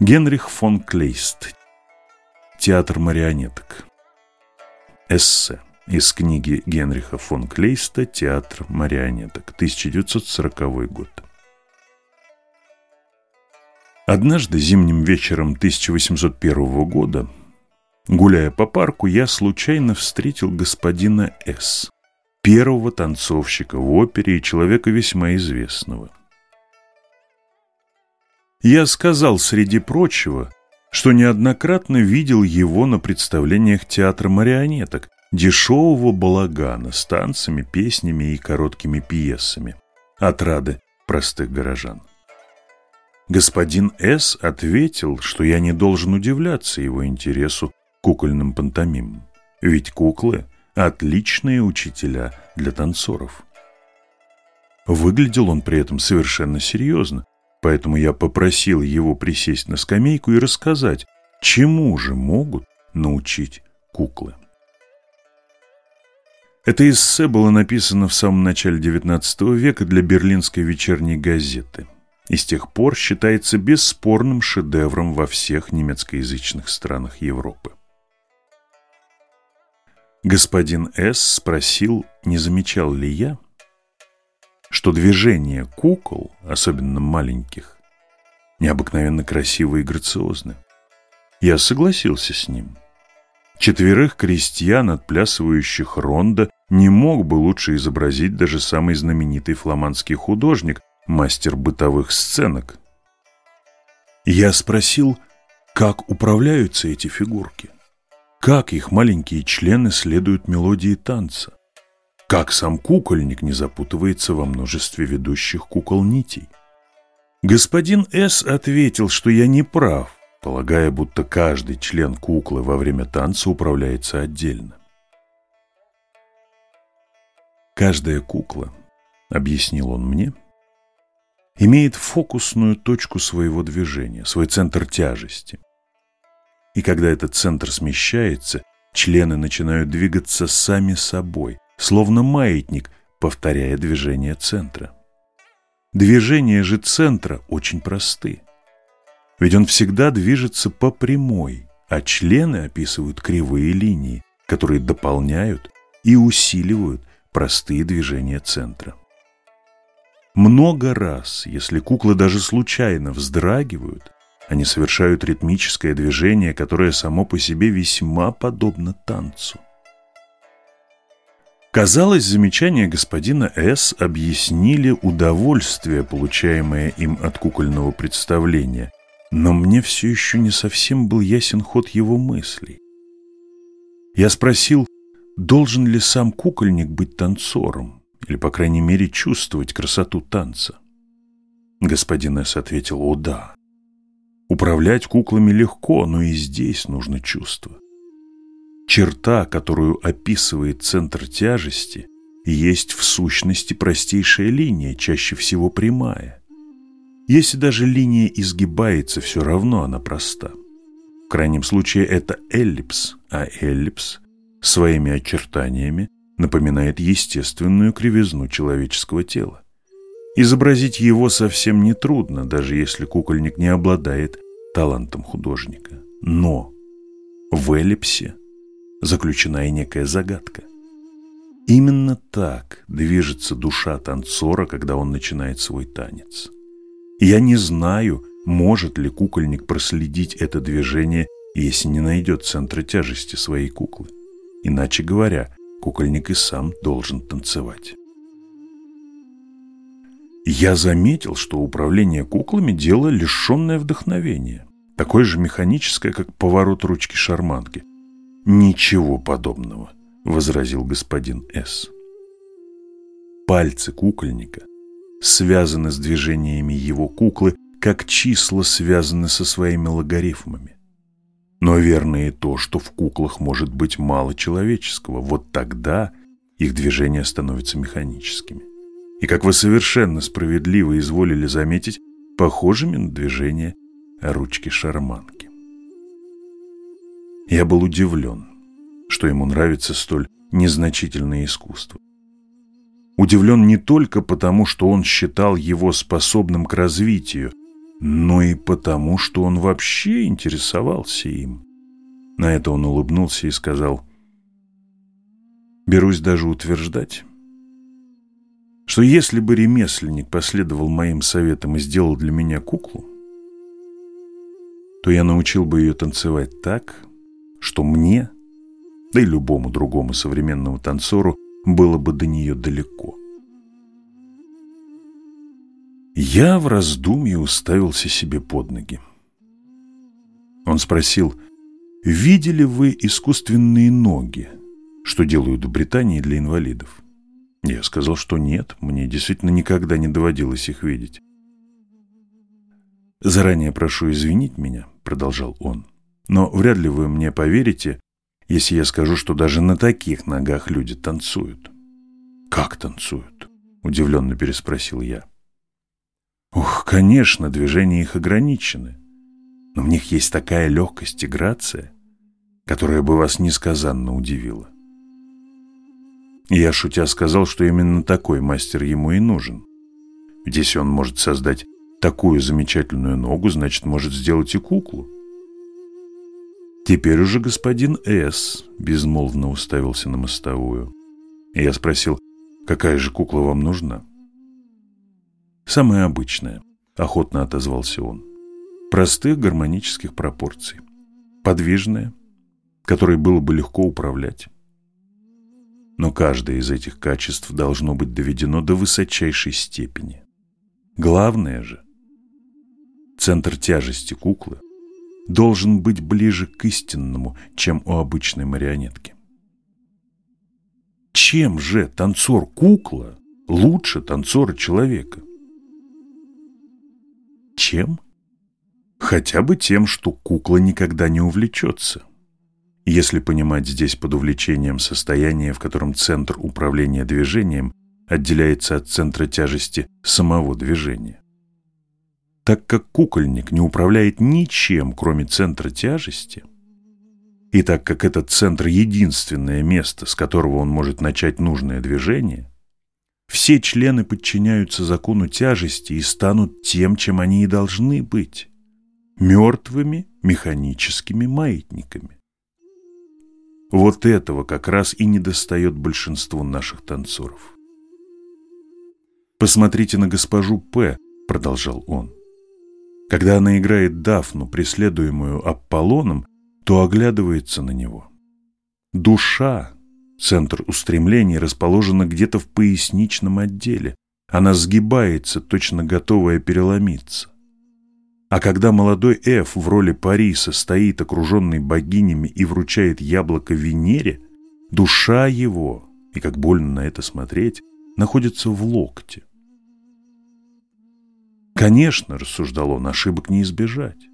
Генрих фон Клейст. Театр марионеток. Эссе из книги Генриха фон Клейста «Театр марионеток», 1940 год. Однажды зимним вечером 1801 года, гуляя по парку, я случайно встретил господина С., первого танцовщика в опере и человека весьма известного. Я сказал, среди прочего, что неоднократно видел его на представлениях театра марионеток, дешевого балагана с танцами, песнями и короткими пьесами, отрады простых горожан. Господин С. ответил, что я не должен удивляться его интересу кукольным пантомимам, ведь куклы – отличные учителя для танцоров. Выглядел он при этом совершенно серьезно, Поэтому я попросил его присесть на скамейку и рассказать, чему же могут научить куклы. Это эссе было написано в самом начале XIX века для берлинской вечерней газеты и с тех пор считается бесспорным шедевром во всех немецкоязычных странах Европы. Господин С. спросил, не замечал ли я, что движения кукол, особенно маленьких, необыкновенно красивы и грациозны. Я согласился с ним. Четверых крестьян, отплясывающих ронда, не мог бы лучше изобразить даже самый знаменитый фламандский художник, мастер бытовых сценок. Я спросил, как управляются эти фигурки, как их маленькие члены следуют мелодии танца. Как сам кукольник не запутывается во множестве ведущих кукол нитей? Господин С. ответил, что я не прав, полагая, будто каждый член куклы во время танца управляется отдельно. Каждая кукла, объяснил он мне, имеет фокусную точку своего движения, свой центр тяжести. И когда этот центр смещается, члены начинают двигаться сами собой, словно маятник, повторяя движение центра. Движения же центра очень просты. Ведь он всегда движется по прямой, а члены описывают кривые линии, которые дополняют и усиливают простые движения центра. Много раз, если куклы даже случайно вздрагивают, они совершают ритмическое движение, которое само по себе весьма подобно танцу. Казалось, замечания господина С. объяснили удовольствие, получаемое им от кукольного представления, но мне все еще не совсем был ясен ход его мыслей. Я спросил, должен ли сам кукольник быть танцором, или, по крайней мере, чувствовать красоту танца. Господин С. ответил, о да. Управлять куклами легко, но и здесь нужно чувство. Черта, которую описывает центр тяжести, есть в сущности простейшая линия, чаще всего прямая. Если даже линия изгибается, все равно она проста. В крайнем случае это эллипс, а эллипс своими очертаниями напоминает естественную кривизну человеческого тела. Изобразить его совсем нетрудно, даже если кукольник не обладает талантом художника. Но в эллипсе заключена и некая загадка. Именно так движется душа танцора, когда он начинает свой танец. Я не знаю, может ли кукольник проследить это движение, если не найдет центра тяжести своей куклы. Иначе говоря, кукольник и сам должен танцевать. Я заметил, что управление куклами – дело лишенное вдохновения, такое же механическое, как поворот ручки шарманки. «Ничего подобного», — возразил господин С. Пальцы кукольника связаны с движениями его куклы, как числа связаны со своими логарифмами. Но верно и то, что в куклах может быть мало человеческого. Вот тогда их движения становятся механическими. И, как вы совершенно справедливо изволили заметить, похожими на движения ручки шарманки. Я был удивлен, что ему нравится столь незначительное искусство. Удивлен не только потому, что он считал его способным к развитию, но и потому, что он вообще интересовался им. На это он улыбнулся и сказал, «Берусь даже утверждать, что если бы ремесленник последовал моим советам и сделал для меня куклу, то я научил бы ее танцевать так, что мне, да и любому другому современному танцору, было бы до нее далеко. Я в раздумье уставился себе под ноги. Он спросил, видели вы искусственные ноги, что делают в Британии для инвалидов? Я сказал, что нет, мне действительно никогда не доводилось их видеть. «Заранее прошу извинить меня», — продолжал он, «но вряд ли вы мне поверите, если я скажу, что даже на таких ногах люди танцуют». «Как танцуют?» — удивленно переспросил я. «Ух, конечно, движения их ограничены, но в них есть такая легкость и грация, которая бы вас несказанно удивила». Я, шутя, сказал, что именно такой мастер ему и нужен. Ведь если он может создать такую замечательную ногу, значит, может сделать и куклу. Теперь уже господин С. безмолвно уставился на мостовую. И я спросил, какая же кукла вам нужна? Самая обычная, охотно отозвался он. Простых гармонических пропорций. Подвижная, которой было бы легко управлять. Но каждое из этих качеств должно быть доведено до высочайшей степени. Главное же – Центр тяжести куклы должен быть ближе к истинному, чем у обычной марионетки. Чем же танцор-кукла лучше танцора-человека? Чем? Хотя бы тем, что кукла никогда не увлечется. Если понимать здесь под увлечением состояние, в котором центр управления движением отделяется от центра тяжести самого движения так как кукольник не управляет ничем, кроме центра тяжести, и так как этот центр – единственное место, с которого он может начать нужное движение, все члены подчиняются закону тяжести и станут тем, чем они и должны быть – мертвыми механическими маятниками. Вот этого как раз и недостает большинству наших танцоров. «Посмотрите на госпожу П», – продолжал он. Когда она играет Дафну, преследуемую Аполлоном, то оглядывается на него. Душа, центр устремлений, расположена где-то в поясничном отделе. Она сгибается, точно готовая переломиться. А когда молодой Эф в роли Париса стоит окруженный богинями и вручает яблоко Венере, душа его, и как больно на это смотреть, находится в локте. Конечно, рассуждал он, ошибок не избежать.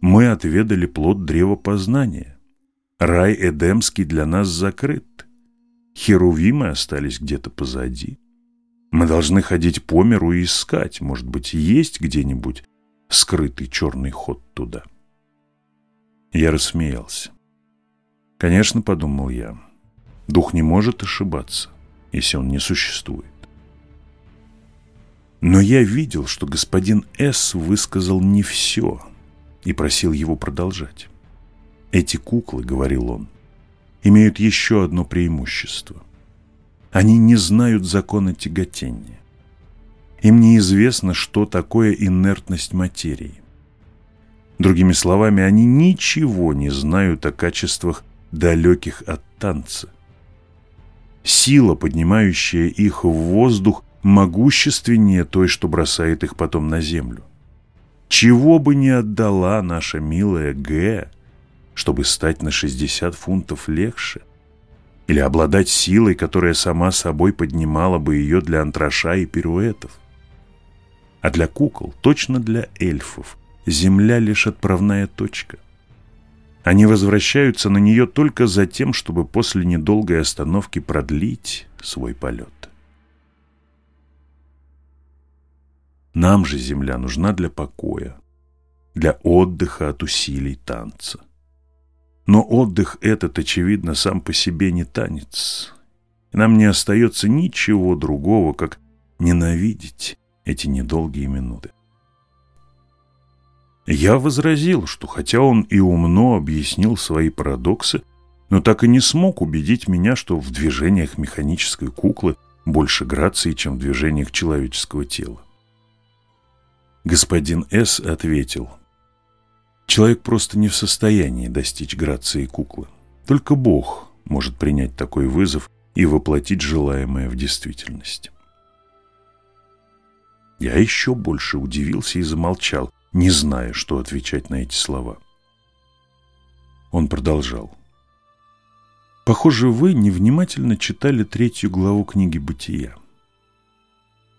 Мы отведали плод древа познания. Рай Эдемский для нас закрыт. Херувимы остались где-то позади. Мы должны ходить по миру и искать, может быть, есть где-нибудь скрытый черный ход туда. Я рассмеялся. Конечно, подумал я, дух не может ошибаться, если он не существует. Но я видел, что господин С. высказал не все и просил его продолжать. «Эти куклы, — говорил он, — имеют еще одно преимущество. Они не знают закона тяготения. Им неизвестно, что такое инертность материи. Другими словами, они ничего не знают о качествах, далеких от танца. Сила, поднимающая их в воздух, могущественнее той, что бросает их потом на землю. Чего бы не отдала наша милая Г, чтобы стать на 60 фунтов легче, или обладать силой, которая сама собой поднимала бы ее для антраша и пируэтов. А для кукол, точно для эльфов, земля лишь отправная точка. Они возвращаются на нее только за тем, чтобы после недолгой остановки продлить свой полет. Нам же земля нужна для покоя, для отдыха от усилий танца. Но отдых этот, очевидно, сам по себе не танец. Нам не остается ничего другого, как ненавидеть эти недолгие минуты. Я возразил, что хотя он и умно объяснил свои парадоксы, но так и не смог убедить меня, что в движениях механической куклы больше грации, чем в движениях человеческого тела. Господин С. ответил, человек просто не в состоянии достичь грации куклы. Только Бог может принять такой вызов и воплотить желаемое в действительность. Я еще больше удивился и замолчал, не зная, что отвечать на эти слова. Он продолжал. Похоже, вы невнимательно читали третью главу книги «Бытия».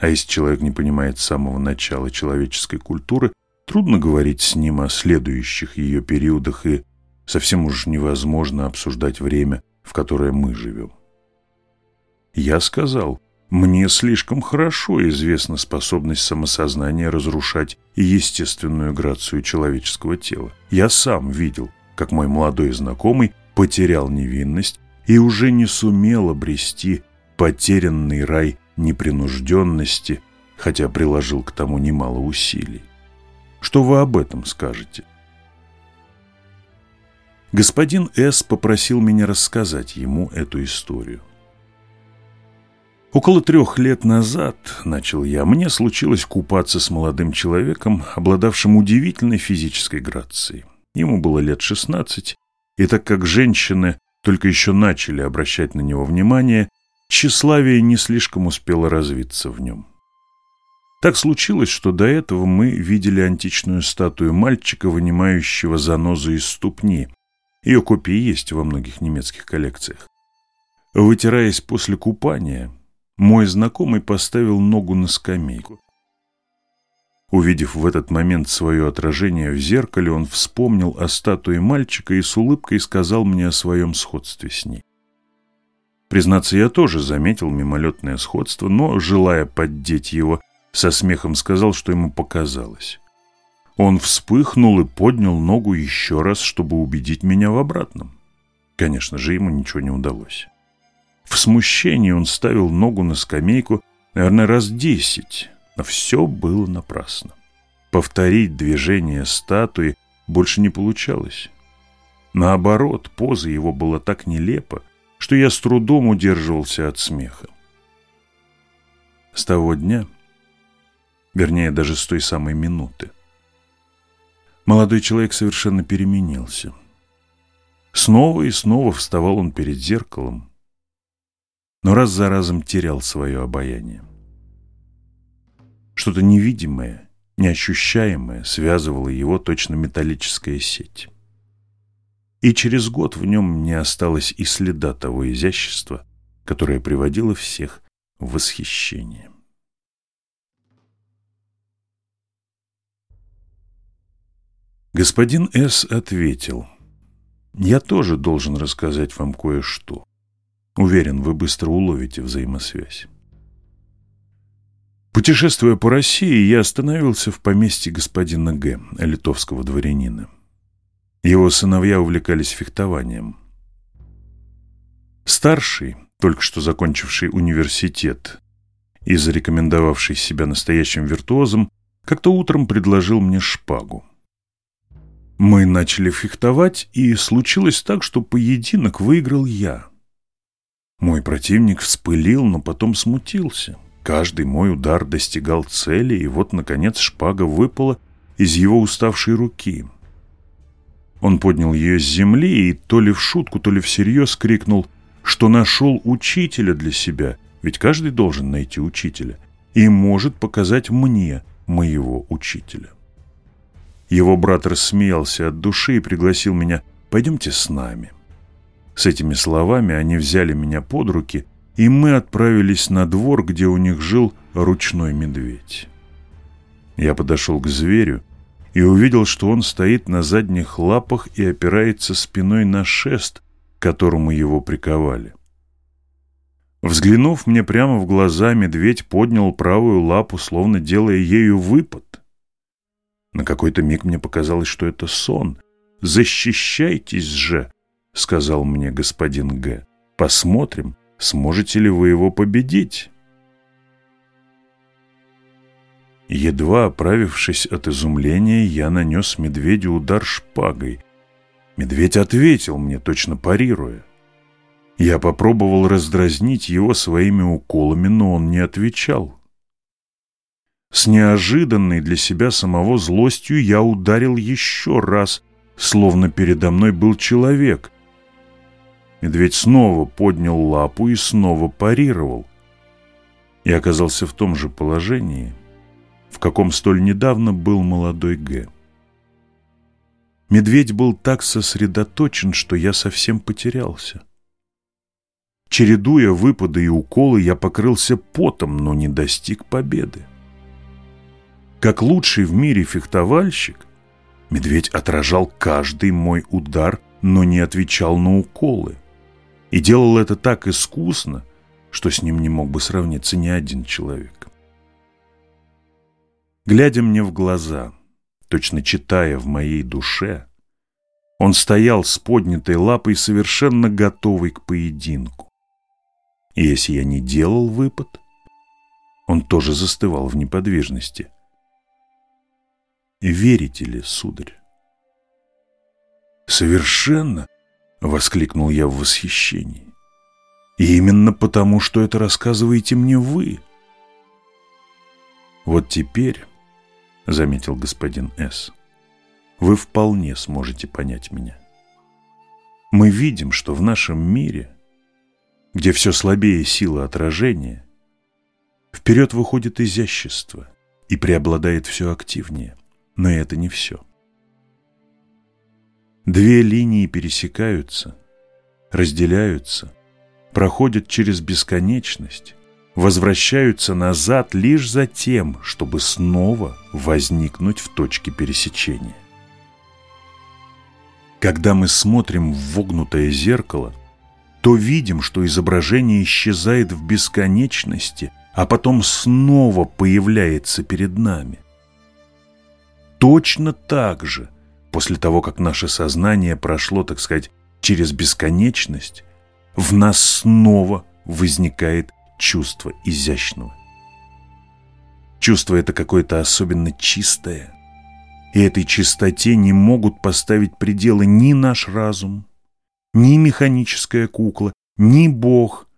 А если человек не понимает с самого начала человеческой культуры, трудно говорить с ним о следующих ее периодах и совсем уж невозможно обсуждать время, в которое мы живем. Я сказал, мне слишком хорошо известна способность самосознания разрушать естественную грацию человеческого тела. Я сам видел, как мой молодой знакомый потерял невинность и уже не сумел обрести потерянный рай непринужденности, хотя приложил к тому немало усилий. Что вы об этом скажете? Господин С. попросил меня рассказать ему эту историю. Около трех лет назад, начал я, мне случилось купаться с молодым человеком, обладавшим удивительной физической грацией. Ему было лет шестнадцать, и так как женщины только еще начали обращать на него внимание, тщеславие не слишком успело развиться в нем. Так случилось, что до этого мы видели античную статую мальчика, вынимающего занозу из ступни. Ее копии есть во многих немецких коллекциях. Вытираясь после купания, мой знакомый поставил ногу на скамейку. Увидев в этот момент свое отражение в зеркале, он вспомнил о статуе мальчика и с улыбкой сказал мне о своем сходстве с ней. Признаться, я тоже заметил мимолетное сходство, но, желая поддеть его, со смехом сказал, что ему показалось. Он вспыхнул и поднял ногу еще раз, чтобы убедить меня в обратном. Конечно же, ему ничего не удалось. В смущении он ставил ногу на скамейку, наверное, раз десять, но все было напрасно. Повторить движение статуи больше не получалось. Наоборот, поза его была так нелепа, что я с трудом удерживался от смеха. С того дня, вернее, даже с той самой минуты, молодой человек совершенно переменился. Снова и снова вставал он перед зеркалом, но раз за разом терял свое обаяние. Что-то невидимое, неощущаемое связывало его точно металлическая сеть. И через год в нем не осталось и следа того изящества, которое приводило всех в восхищение. Господин С. ответил, «Я тоже должен рассказать вам кое-что. Уверен, вы быстро уловите взаимосвязь. Путешествуя по России, я остановился в поместье господина Г., литовского дворянина. Его сыновья увлекались фехтованием. Старший, только что закончивший университет и зарекомендовавший себя настоящим виртуозом, как-то утром предложил мне шпагу. Мы начали фехтовать, и случилось так, что поединок выиграл я. Мой противник вспылил, но потом смутился. Каждый мой удар достигал цели, и вот, наконец, шпага выпала из его уставшей руки. Он поднял ее с земли и то ли в шутку, то ли всерьез крикнул, что нашел учителя для себя, ведь каждый должен найти учителя, и может показать мне моего учителя. Его брат рассмеялся от души и пригласил меня «пойдемте с нами». С этими словами они взяли меня под руки – и мы отправились на двор, где у них жил ручной медведь. Я подошел к зверю и увидел, что он стоит на задних лапах и опирается спиной на шест, к которому его приковали. Взглянув мне прямо в глаза, медведь поднял правую лапу, словно делая ею выпад. На какой-то миг мне показалось, что это сон. «Защищайтесь же!» — сказал мне господин Г. «Посмотрим, Сможете ли вы его победить? Едва оправившись от изумления, я нанес медведю удар шпагой. Медведь ответил мне, точно парируя. Я попробовал раздразнить его своими уколами, но он не отвечал. С неожиданной для себя самого злостью я ударил еще раз, словно передо мной был человек. Медведь снова поднял лапу и снова парировал. Я оказался в том же положении, в каком столь недавно был молодой Г. Медведь был так сосредоточен, что я совсем потерялся. Чередуя выпады и уколы, я покрылся потом, но не достиг победы. Как лучший в мире фехтовальщик, медведь отражал каждый мой удар, но не отвечал на уколы. И делал это так искусно, что с ним не мог бы сравниться ни один человек. Глядя мне в глаза, точно читая в моей душе, он стоял с поднятой лапой, совершенно готовый к поединку. И если я не делал выпад, он тоже застывал в неподвижности. Верите ли, сударь? Совершенно, воскликнул я в восхищении. И именно потому, что это рассказываете мне вы. Вот теперь, заметил господин С., вы вполне сможете понять меня. Мы видим, что в нашем мире – где все слабее сила отражения, вперед выходит изящество и преобладает все активнее. Но это не все. Две линии пересекаются, разделяются, проходят через бесконечность, возвращаются назад лишь за тем, чтобы снова возникнуть в точке пересечения. Когда мы смотрим в вогнутое зеркало, то видим, что изображение исчезает в бесконечности, а потом снова появляется перед нами. Точно так же, после того, как наше сознание прошло, так сказать, через бесконечность, в нас снова возникает чувство изящного. Чувство это какое-то особенно чистое, и этой чистоте не могут поставить пределы ни наш разум, ни механическая кукла, ни Бог.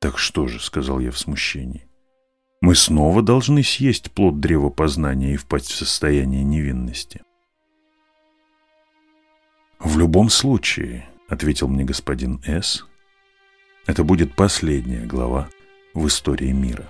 «Так что же», — сказал я в смущении, — «мы снова должны съесть плод древа познания и впасть в состояние невинности». «В любом случае», — ответил мне господин С., — «это будет последняя глава в истории мира».